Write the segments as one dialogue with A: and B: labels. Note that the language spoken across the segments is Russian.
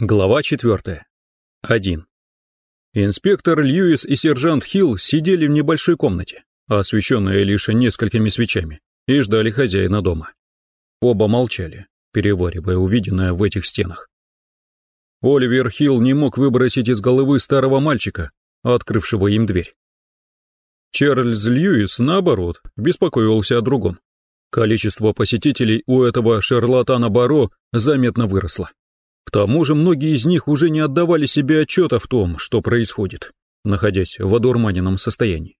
A: Глава 4. 1. Инспектор Льюис и сержант Хилл сидели в небольшой комнате, освещенной лишь несколькими свечами, и ждали хозяина дома. Оба молчали, переваривая увиденное в этих стенах. Оливер Хилл не мог выбросить из головы старого мальчика, открывшего им дверь. Чарльз Льюис, наоборот, беспокоился о другом. Количество посетителей у этого шарлатана Баро заметно выросло. К тому же многие из них уже не отдавали себе отчета в том, что происходит, находясь в одурманенном состоянии.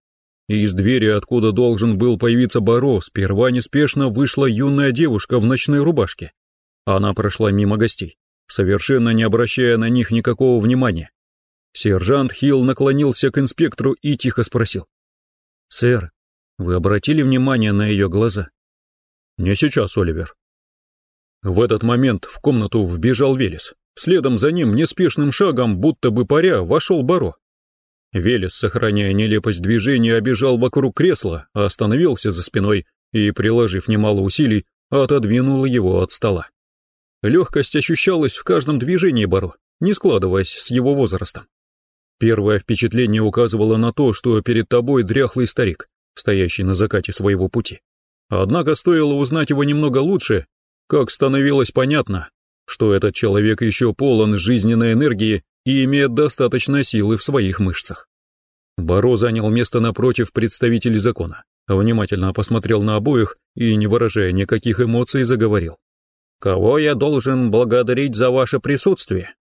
A: И из двери, откуда должен был появиться Баро, сперва неспешно вышла юная девушка в ночной рубашке. Она прошла мимо гостей, совершенно не обращая на них никакого внимания. Сержант Хилл наклонился к инспектору и тихо спросил. «Сэр, вы обратили внимание на ее глаза?» «Не сейчас, Оливер», в этот момент в комнату вбежал Велес. Следом за ним неспешным шагом, будто бы паря, вошел Баро. Велес, сохраняя нелепость движения, обежал вокруг кресла, остановился за спиной и, приложив немало усилий, отодвинул его от стола. Легкость ощущалась в каждом движении Баро, не складываясь с его возрастом. Первое впечатление указывало на то, что перед тобой дряхлый старик, стоящий на закате своего пути. Однако стоило узнать его немного лучше, как становилось понятно, что этот человек еще полон жизненной энергии и имеет достаточно силы в своих мышцах. Баро занял место напротив представителей закона, внимательно посмотрел на обоих и, не выражая никаких эмоций, заговорил. «Кого я должен благодарить за ваше присутствие?»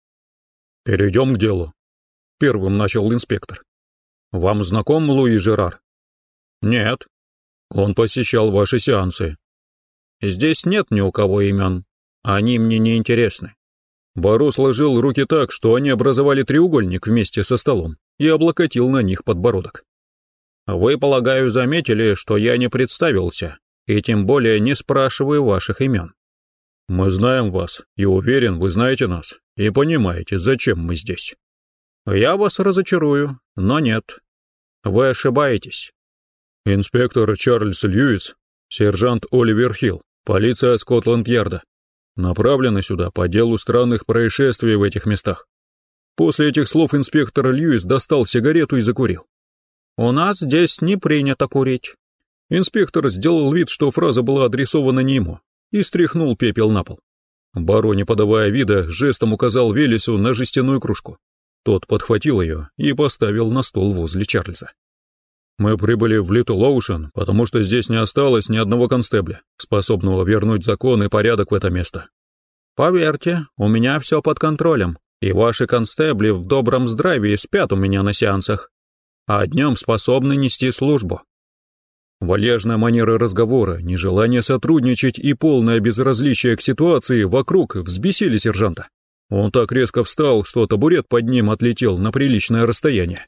A: «Перейдем к делу», — первым начал инспектор. «Вам знаком Луи Жерар?» «Нет. Он посещал ваши сеансы, Здесь нет ни у кого имен. Они мне не интересны. Баро сложил руки так, что они образовали треугольник вместе со столом и облокотил на них подбородок. Вы, полагаю, заметили, что я не представился, и тем более не спрашиваю ваших имен. Мы знаем вас, и уверен, вы знаете нас, и понимаете, зачем мы здесь. Я вас разочарую, но нет. Вы ошибаетесь. Инспектор Чарльз Льюис, сержант Оливер Хилл, Полиция Скотланд-Ярда. Направлена сюда по делу странных происшествий в этих местах. После этих слов инспектор Льюис достал сигарету и закурил. «У нас здесь не принято курить». Инспектор сделал вид, что фраза была адресована не ему, и стряхнул пепел на пол. Баро, не подавая вида, жестом указал Велесу на жестяную кружку. Тот подхватил ее и поставил на стол возле Чарльза. Мы прибыли в Литл Оушен, потому что здесь не осталось ни одного констебля, способного вернуть закон и порядок в это место. Поверьте, у меня все под контролем, и ваши констебли в добром здравии спят у меня на сеансах, а днем способны нести службу. Вальяжная манера разговора, нежелание сотрудничать и полное безразличие к ситуации вокруг взбесили сержанта. Он так резко встал, что табурет под ним отлетел на приличное расстояние.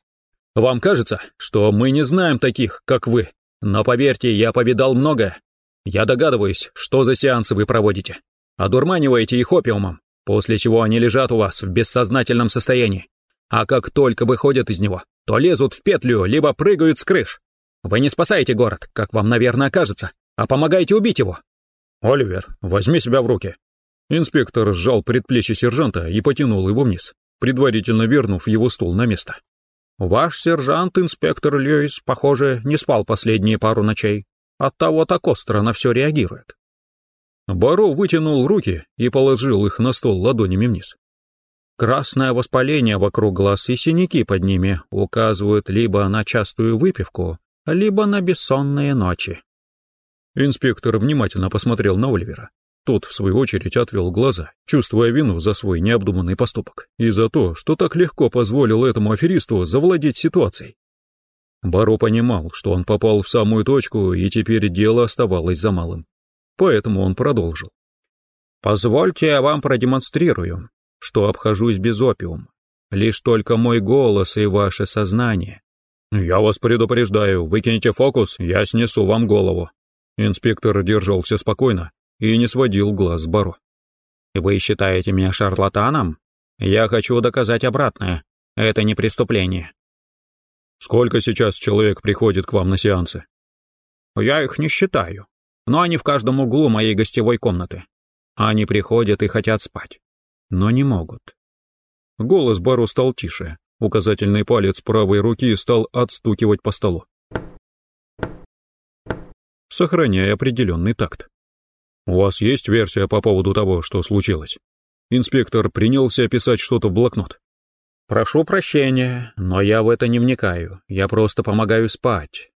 A: Вам кажется, что мы не знаем таких, как вы, но поверьте, я повидал много. Я догадываюсь, что за сеансы вы проводите. Одурманиваете их опиумом, после чего они лежат у вас в бессознательном состоянии. А как только выходят из него, то лезут в петлю, либо прыгают с крыш. Вы не спасаете город, как вам, наверное, кажется, а помогаете убить его. Оливер, возьми себя в руки. Инспектор сжал предплечье сержанта и потянул его вниз, предварительно вернув его стул на место. Ваш сержант-инспектор Льюис, похоже, не спал последние пару ночей. Оттого так остро на все реагирует. Баро вытянул руки и положил их на стол ладонями вниз. Красное воспаление вокруг глаз и синяки под ними указывают либо на частую выпивку, либо на бессонные ночи. Инспектор внимательно посмотрел на Оливера. Тот, в свою очередь, отвел глаза, чувствуя вину за свой необдуманный поступок и за то, что так легко позволил этому аферисту завладеть ситуацией. Баро понимал, что он попал в самую точку, и теперь дело оставалось за малым. Поэтому он продолжил. «Позвольте я вам продемонстрирую, что обхожусь без опиума. Лишь только мой голос и ваше сознание. Я вас предупреждаю, выкинете фокус, я снесу вам голову». Инспектор держался спокойно, и не сводил глаз с Баро. «Вы считаете меня шарлатаном? Я хочу доказать обратное. Это не преступление». «Сколько сейчас человек приходит к вам на сеансы?» «Я их не считаю, но они в каждом углу моей гостевой комнаты. Они приходят и хотят спать, но не могут. Голос Баро стал тише, указательный палец правой руки стал отстукивать по столу. Сохраняя определенный такт. «У вас есть версия по поводу того, что случилось?» Инспектор принялся писать что-то в блокнот. «Прошу прощения, но я в это не вникаю, я просто помогаю спать.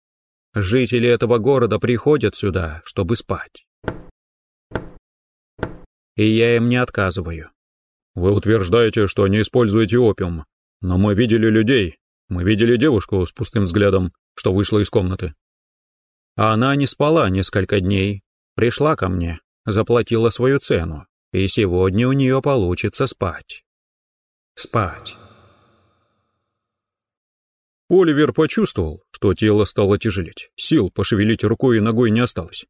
A: Жители этого города приходят сюда, чтобы спать. И я им не отказываю. Вы утверждаете, что не используете опиум, но мы видели людей, мы видели девушку с пустым взглядом, что вышла из комнаты. А она не спала несколько дней, пришла ко мне, заплатила свою цену, и сегодня у нее получится спать. Спать. Оливер почувствовал, что тело стало тяжелеть, сил пошевелить рукой и ногой не осталось.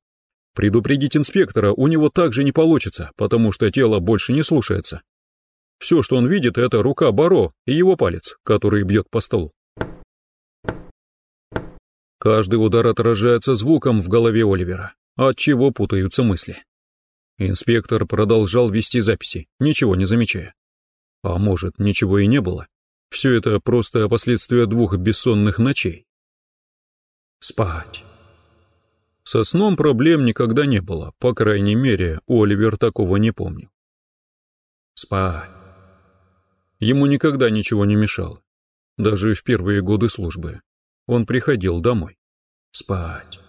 A: Предупредить инспектора у него также не получится, потому что тело больше не слушается. Все, что он видит, это рука Баро и его палец, который бьет по столу. Каждый удар отражается звуком в голове Оливера, от чего путаются мысли. Инспектор продолжал вести записи, ничего не замечая. А может, ничего и не было? Все это просто последствия двух бессонных ночей. Спать. Со сном проблем никогда не было, по крайней мере, Оливер такого не помнил. Спать. Ему никогда ничего не мешало. Даже в первые годы службы. Он приходил домой. Спать.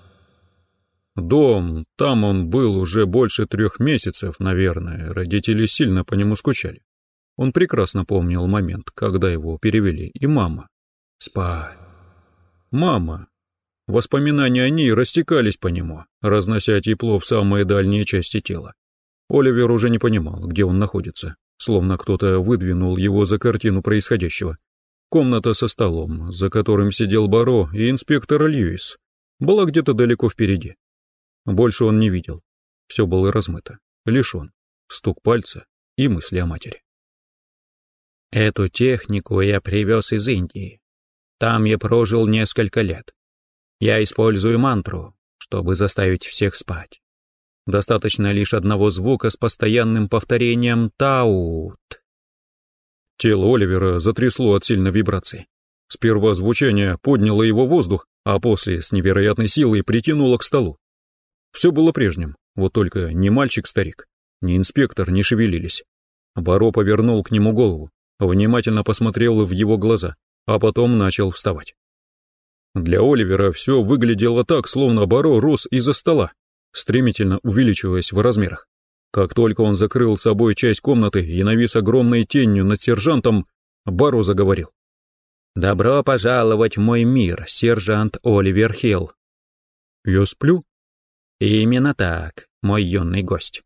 A: Дом, там он был уже больше трех месяцев, наверное, родители сильно по нему скучали. Он прекрасно помнил момент, когда его перевели, и мама. Спать. Мама. Воспоминания о ней растекались по нему, разнося тепло в самые дальние части тела. Оливер уже не понимал, где он находится, словно кто-то выдвинул его за картину происходящего. Комната со столом, за которым сидел Баро и инспектор Льюис, была где-то далеко впереди. Больше он не видел. Все было размыто. Лишь он, стук пальца и мысли о матери. Эту технику я привез из Индии. Там я прожил несколько лет. Я использую мантру, чтобы заставить всех спать. Достаточно лишь одного звука с постоянным повторением «таут». Тело Оливера затрясло от сильной вибрации. Сперва звучание подняло его воздух, а после с невероятной силой притянуло к столу. Все было прежним, вот только ни мальчик-старик, ни инспектор не шевелились. Баро повернул к нему голову, внимательно посмотрел в его глаза, а потом начал вставать. Для Оливера все выглядело так, словно Баро рос из-за стола, стремительно увеличиваясь в размерах. Как только он закрыл собой часть комнаты и навис огромной тенью над сержантом, Баро заговорил. «Добро пожаловать в мой мир, сержант Оливер Хилл». «Я сплю?» «Именно так, мой юный гость».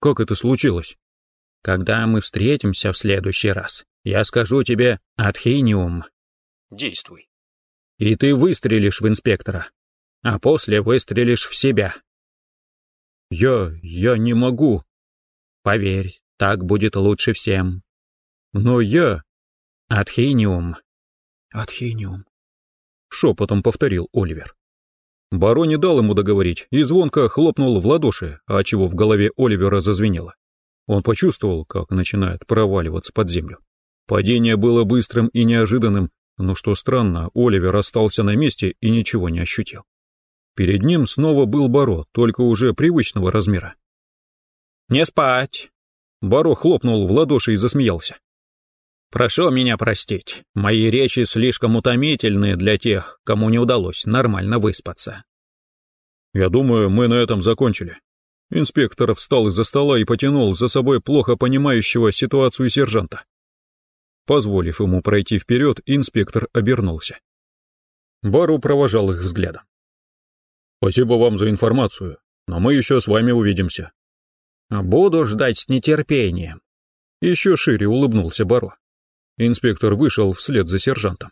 A: «Как это случилось?» Когда мы встретимся в следующий раз, я скажу тебе «Атхиниум». Действуй. И ты выстрелишь в инспектора, а после выстрелишь в себя. Я... я не могу. Поверь, так будет лучше всем. Но я... Атхиниум. Атхиниум. Шепотом повторил Оливер. Баро не дал ему договорить и звонко хлопнул в ладоши, а чего в голове Оливера зазвенело. Он почувствовал, как начинает проваливаться под землю. Падение было быстрым и неожиданным, но что странно, Оливер остался на месте и ничего не ощутил. Перед ним снова был Баро, только уже привычного размера. «Не спать!» Баро хлопнул в ладоши и засмеялся. «Прошу меня простить, мои речи слишком утомительны для тех, кому не удалось нормально выспаться». «Я думаю, мы на этом закончили», Инспектор встал из-за стола и потянул за собой плохо понимающего ситуацию сержанта. Позволив ему пройти вперед, инспектор обернулся. Бару провожал их взглядом. «Спасибо вам за информацию, но мы еще с вами увидимся». «Буду ждать с нетерпением». Еще шире улыбнулся Баро. Инспектор вышел вслед за сержантом.